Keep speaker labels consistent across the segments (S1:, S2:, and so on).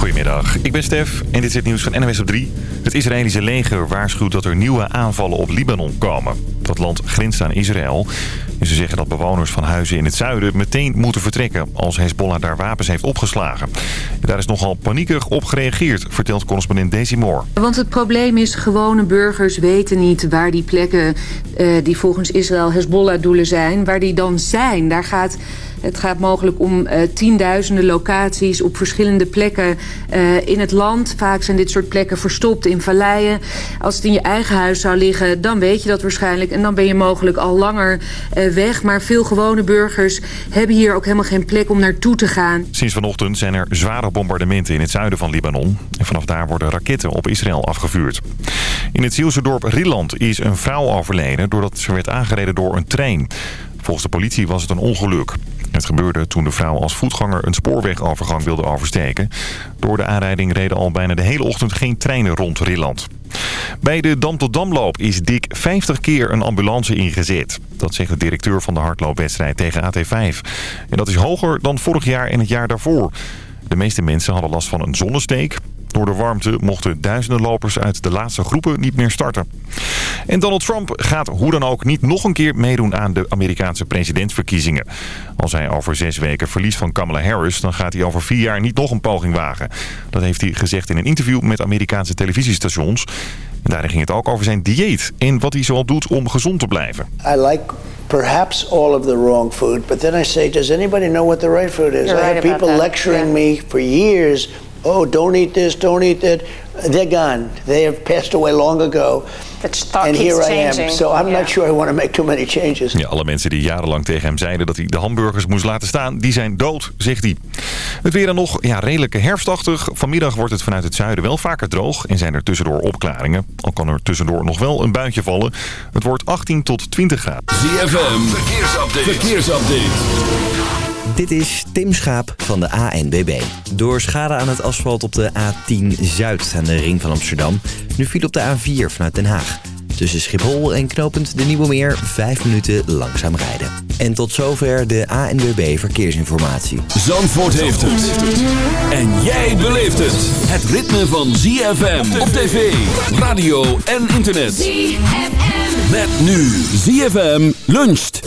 S1: Goedemiddag, ik ben Stef en dit is het nieuws van NWS op 3. Het Israëlische leger waarschuwt dat er nieuwe aanvallen op Libanon komen. Dat land grenst aan Israël. En ze zeggen dat bewoners van huizen in het zuiden meteen moeten vertrekken... als Hezbollah daar wapens heeft opgeslagen. daar is nogal paniekerig op gereageerd, vertelt correspondent Daisy Moore.
S2: Want het probleem is, gewone burgers weten niet waar die plekken... Uh, die volgens Israël Hezbollah-doelen zijn, waar die dan zijn. Daar gaat... Het gaat mogelijk om uh, tienduizenden locaties op verschillende plekken uh, in het land. Vaak zijn dit soort plekken verstopt in valleien. Als het in je eigen huis zou liggen, dan weet je dat waarschijnlijk. En dan ben je mogelijk al langer uh, weg. Maar veel gewone burgers hebben hier ook helemaal geen plek om naartoe te gaan.
S1: Sinds vanochtend zijn er zware bombardementen in het zuiden van Libanon. En vanaf daar worden raketten op Israël afgevuurd. In het Zielse dorp Rieland is een vrouw overleden doordat ze werd aangereden door een trein. Volgens de politie was het een ongeluk. Het gebeurde toen de vrouw als voetganger een spoorwegovergang wilde oversteken. Door de aanrijding reden al bijna de hele ochtend geen treinen rond Rilland. Bij de Dam tot Damloop is dik 50 keer een ambulance ingezet. Dat zegt de directeur van de hardloopwedstrijd tegen AT5. En dat is hoger dan vorig jaar en het jaar daarvoor. De meeste mensen hadden last van een zonnesteek. Door de warmte mochten duizenden lopers uit de laatste groepen niet meer starten. En Donald Trump gaat hoe dan ook niet nog een keer meedoen aan de Amerikaanse presidentsverkiezingen. Als hij over zes weken verliest van Kamala Harris, dan gaat hij over vier jaar niet nog een poging wagen. Dat heeft hij gezegd in een interview met Amerikaanse televisiestations. En daarin ging het ook over zijn dieet en wat hij zoal doet om gezond te blijven.
S3: I like perhaps all of the wrong food, but then I say, does anybody know what the right food is?
S2: You're
S3: I
S2: right
S3: had people lecturing
S2: yeah.
S3: me for years. Oh, don't eat this, don't eat that. They're gone. They have passed away long ago.
S4: Stock
S3: And here I am.
S4: changing.
S3: So I'm
S4: Yeah.
S3: not sure I want to make too many changes.
S1: Ja, alle mensen die jarenlang tegen hem zeiden dat hij de hamburgers moest laten staan, die zijn dood, zegt hij. Het weer dan nog ja, redelijk herfstachtig. Vanmiddag wordt het vanuit het zuiden wel vaker droog en zijn er tussendoor opklaringen. Al kan er tussendoor nog wel een buitje vallen. Het wordt 18 tot 20 graden.
S5: ZFM, verkeersupdate. verkeersupdate.
S6: Dit is Tim Schaap van de ANBB. Door schade aan het asfalt op de A10 Zuid aan de ring van Amsterdam... nu viel op de A4 vanuit Den Haag. Tussen Schiphol en knooppunt De Nieuwe Meer 5 minuten langzaam rijden. En tot zover de ANWB Verkeersinformatie.
S5: Zandvoort heeft het. En jij beleeft het. Het ritme van ZFM op tv, radio en internet.
S7: ZFM.
S5: Met nu ZFM luncht.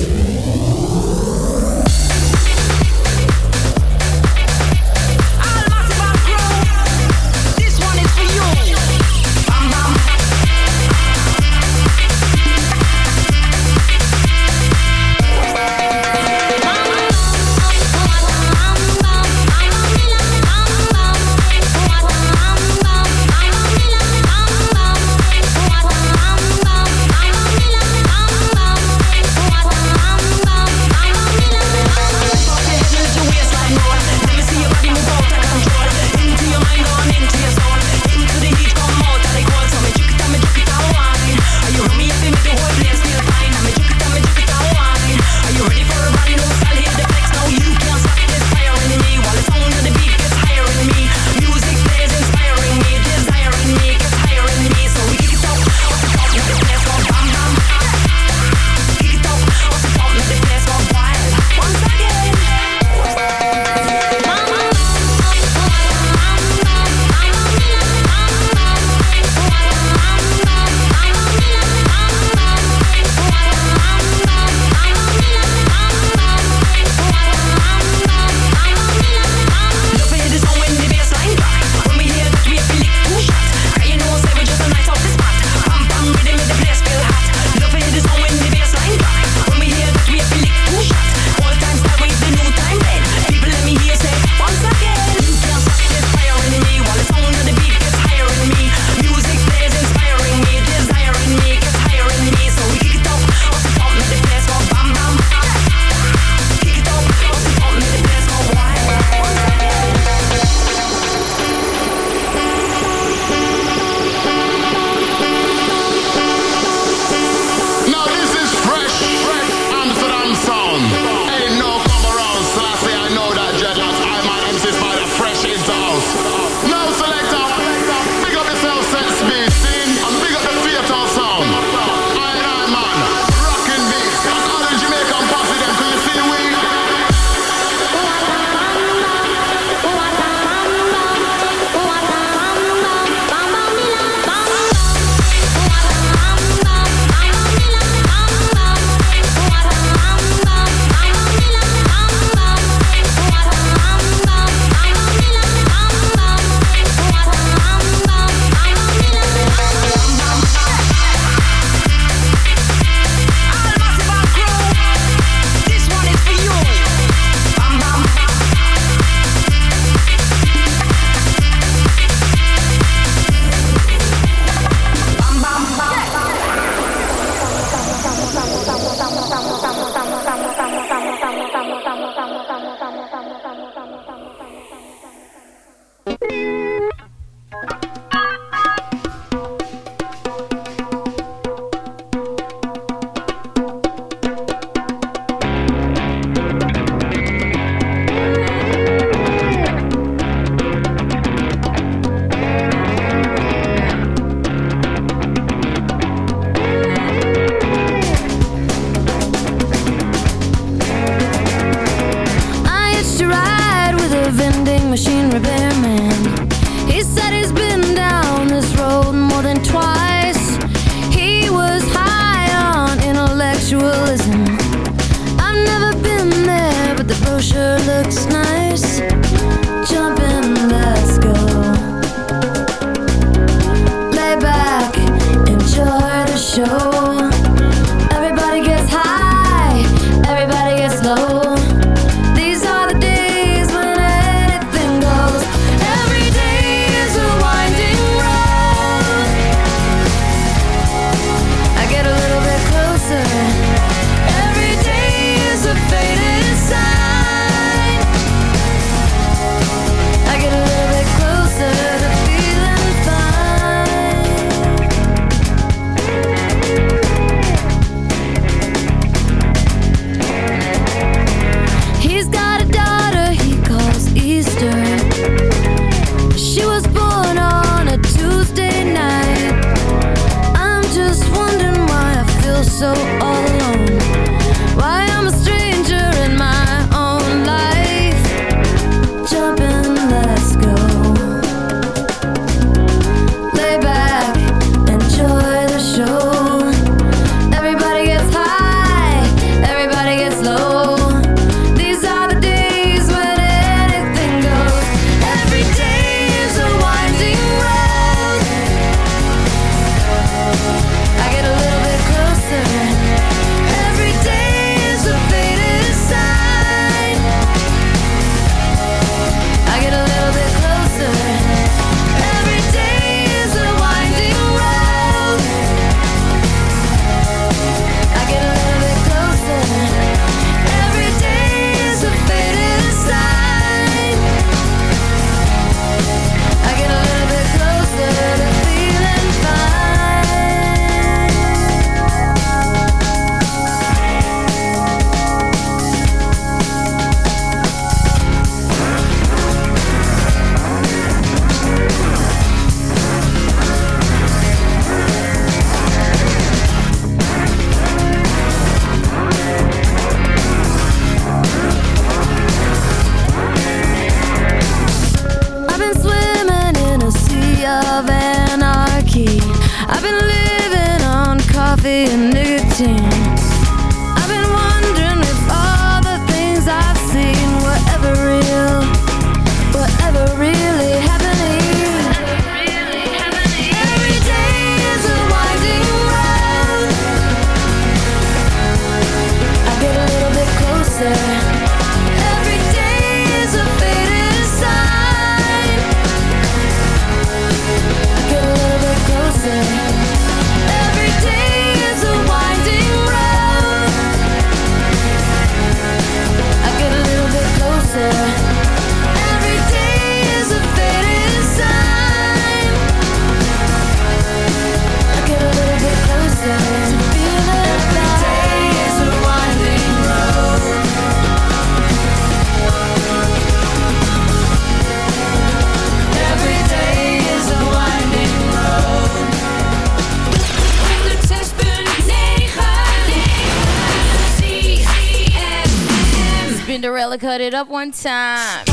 S8: cut it up one time.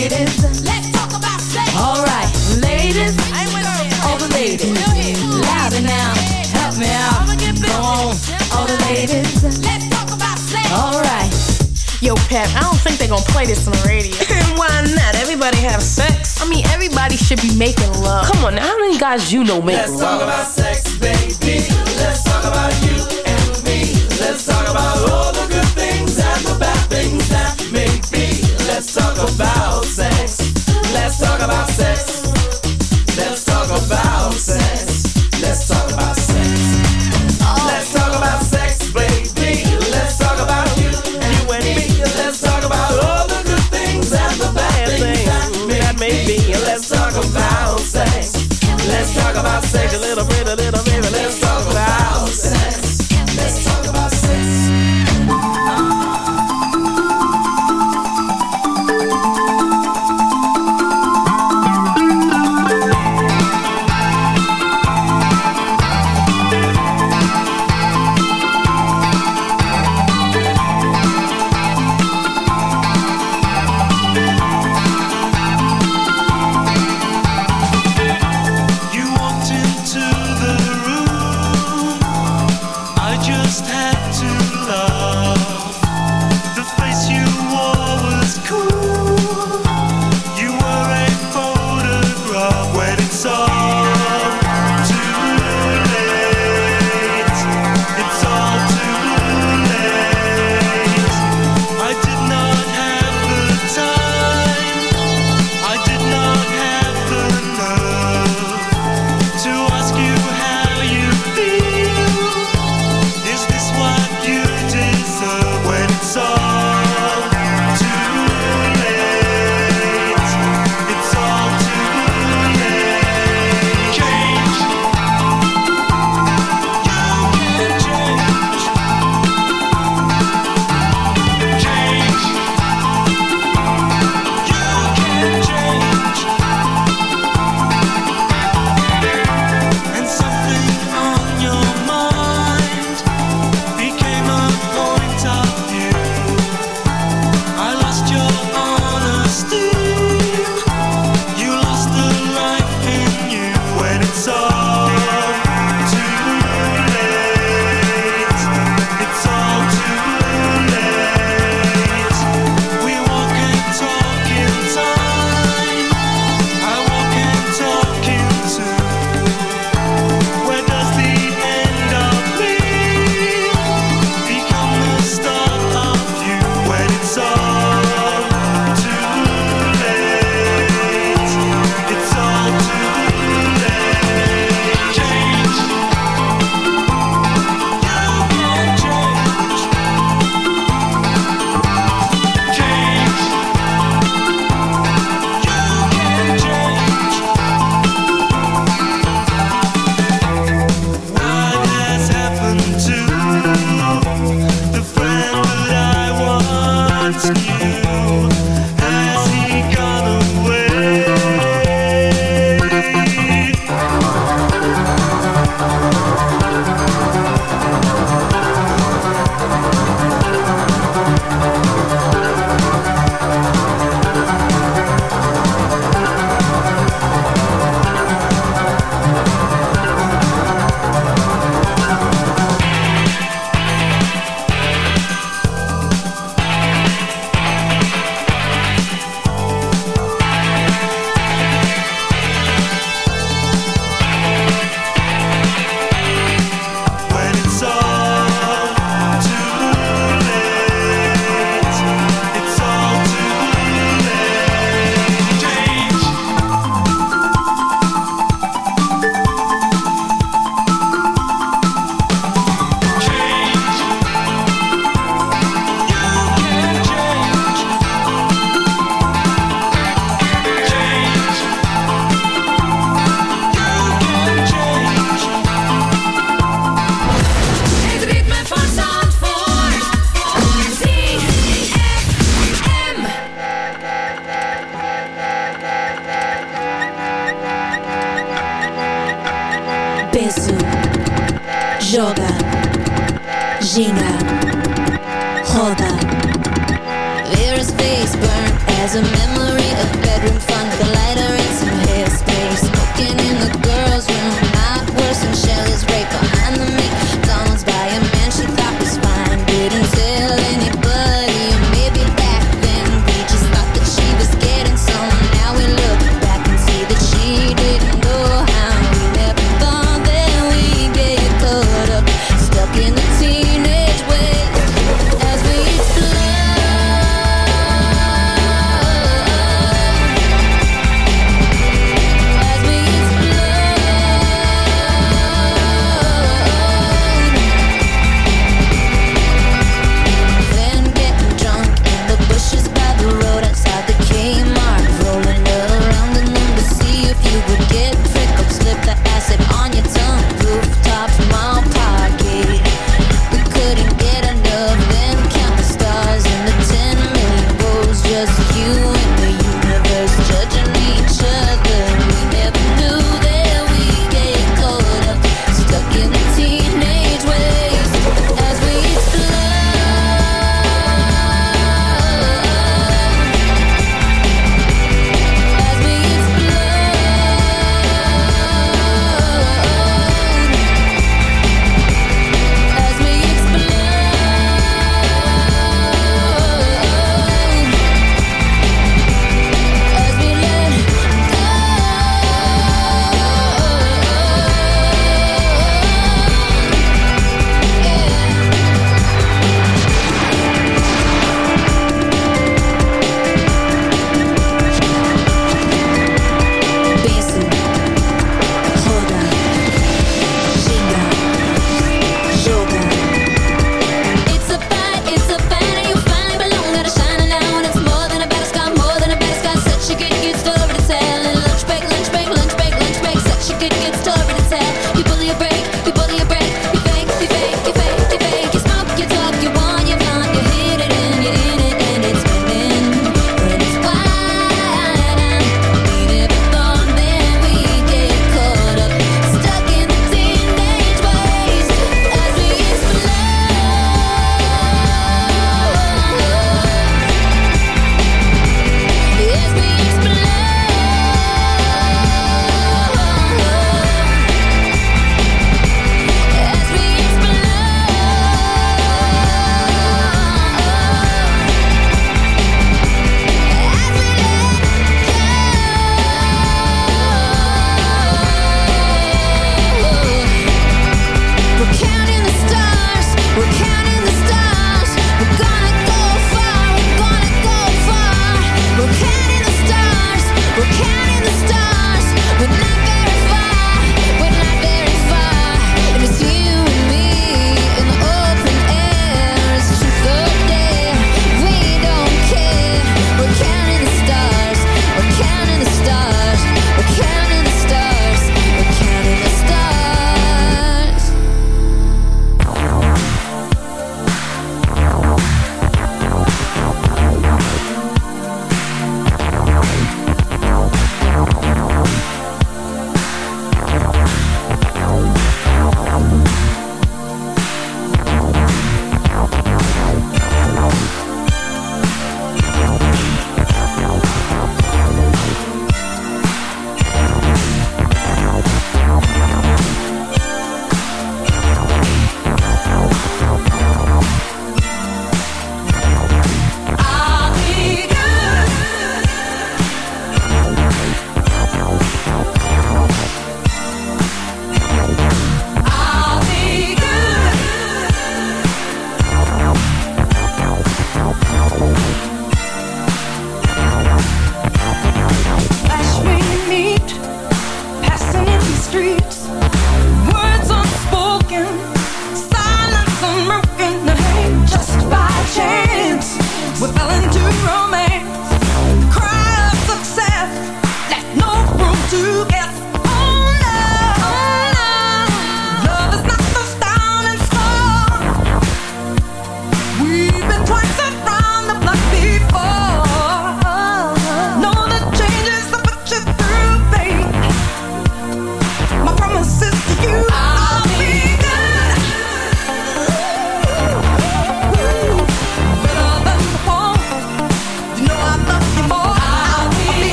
S8: ladies, let's talk about sex. All right, ladies, all the ladies, louder now, help me out. Come on, all the ladies, let's talk about sex. All right.
S9: Yo, Pep, I don't think they're gonna play this on the radio.
S10: Why not? Everybody have sex.
S9: I mean, everybody should be making love.
S10: Come on, now, how many guys you know make love?
S11: Let's talk about sex, baby. Let's talk about you and me. Let's talk about all the good things and the bad talk about sex. Let's talk about sex.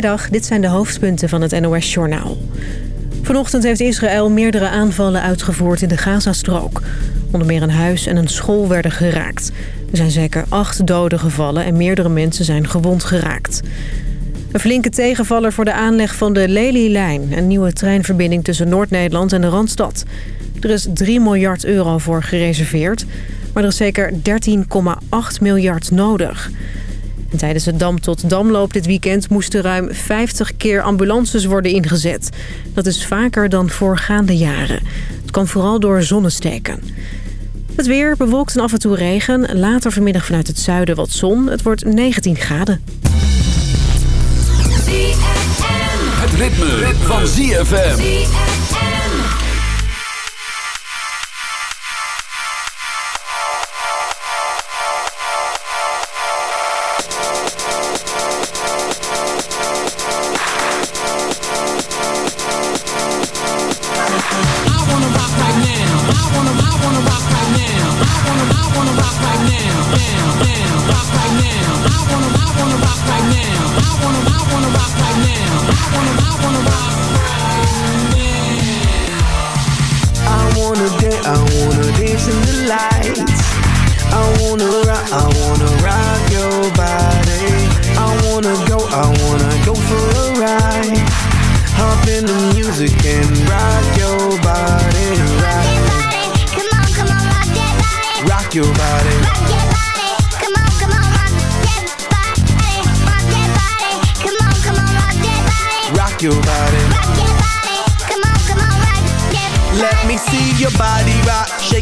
S12: Goedemiddag, dit zijn de hoofdpunten van het NOS-journaal. Vanochtend heeft Israël meerdere aanvallen uitgevoerd in de Gazastrook. Onder meer een huis en een school werden geraakt. Er zijn zeker acht doden gevallen en meerdere mensen zijn gewond geraakt. Een flinke tegenvaller voor de aanleg van de Lely-lijn... een nieuwe treinverbinding tussen Noord-Nederland en de Randstad. Er is 3 miljard euro voor gereserveerd... maar er is zeker 13,8 miljard nodig... Tijdens het Dam tot Damloop dit weekend moesten ruim 50 keer ambulances worden ingezet. Dat is vaker dan voorgaande jaren. Het kwam vooral door zonnesteken. Het weer bewolkt en af en toe regen. Later vanmiddag vanuit het zuiden wat zon. Het wordt 19 graden.
S5: Het ritme, ritme. van ZFM.
S13: I wanna rock right now.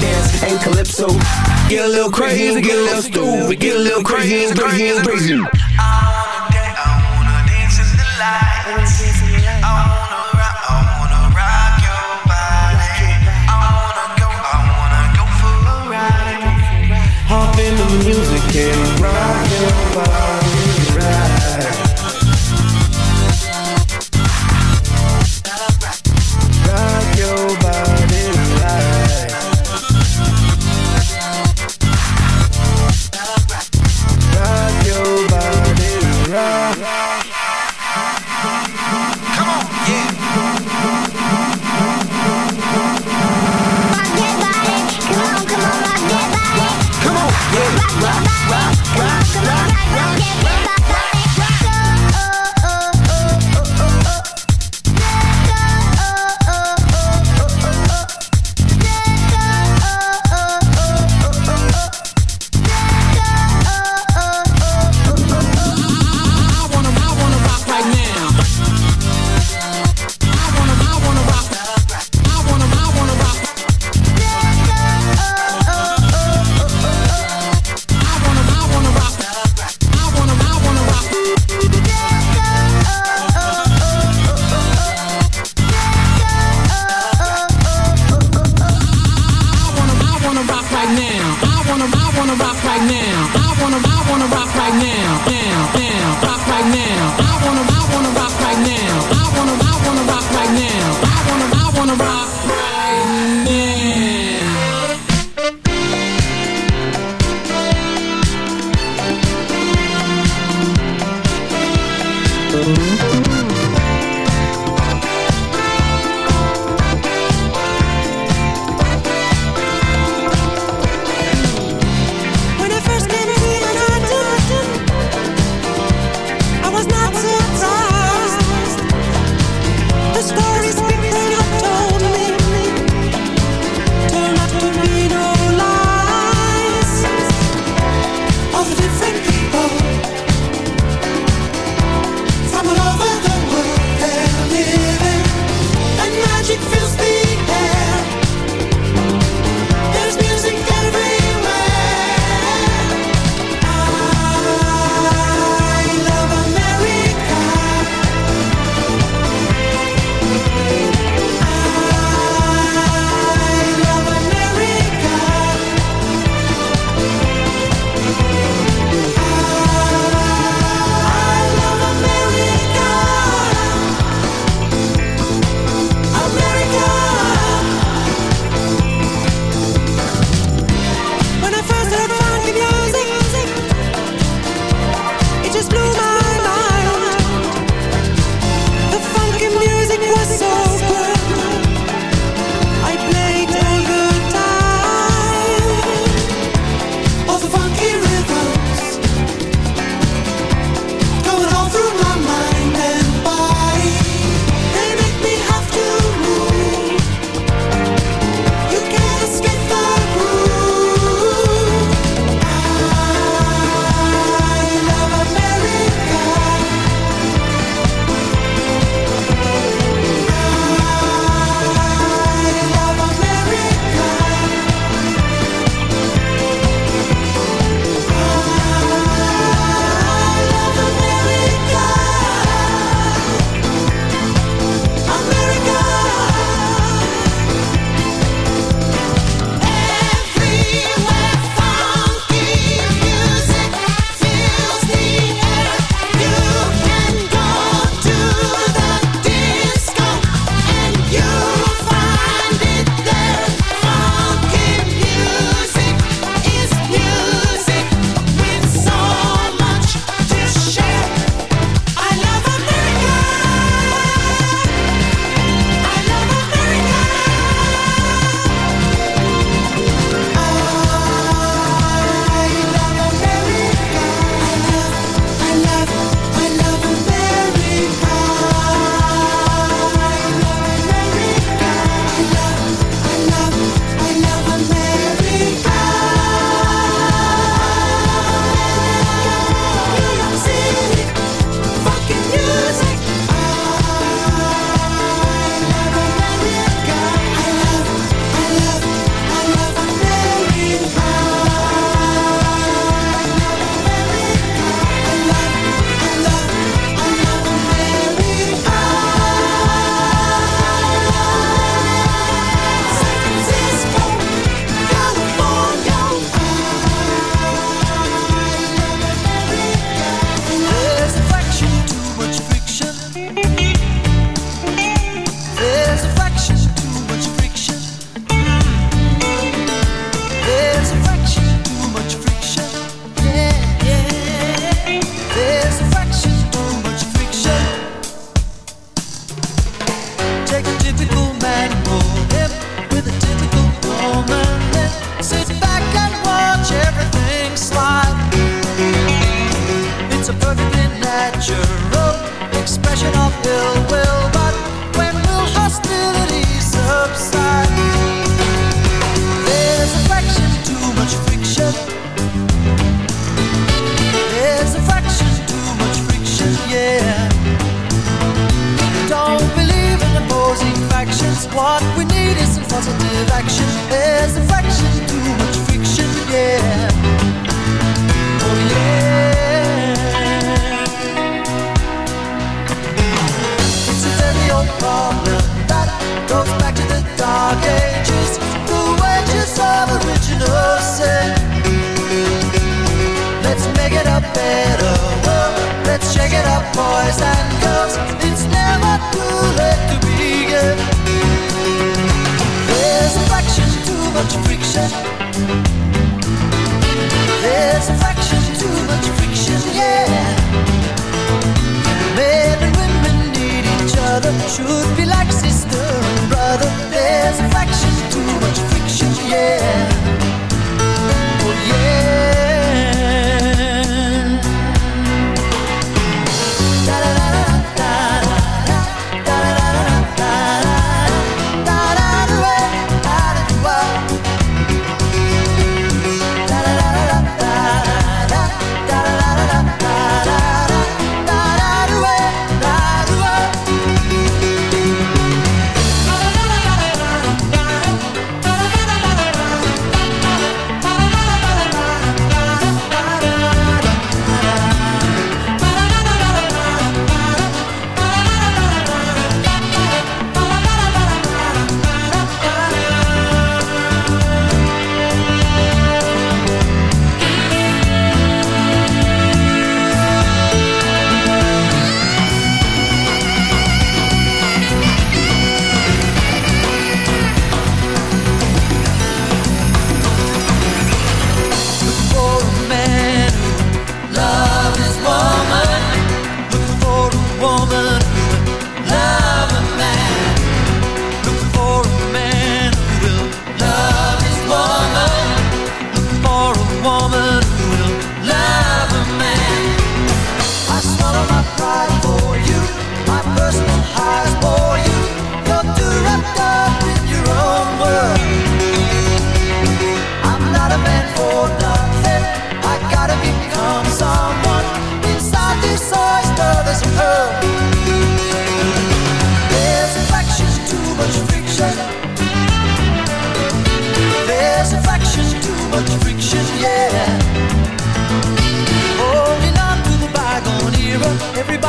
S13: dance and calypso. Get a little crazy, get a little stupid, get a little crazy, crazy, crazy. Hop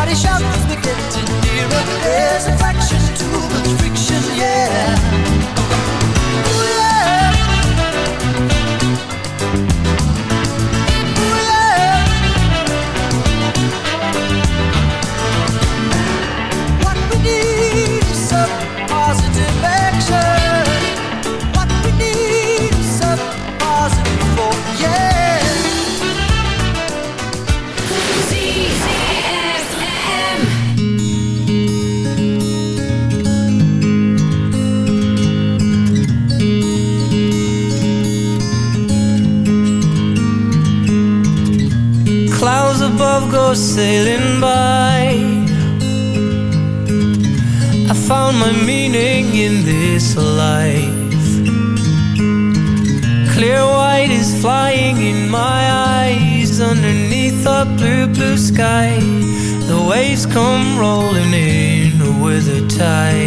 S13: body
S14: shop is beginning to near, there's a fraction.
S15: sky. The waves come rolling in with a tide.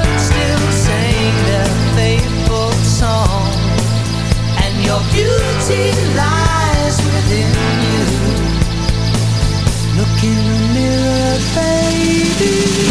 S14: song And your beauty lies within you. Look in the mirror, baby.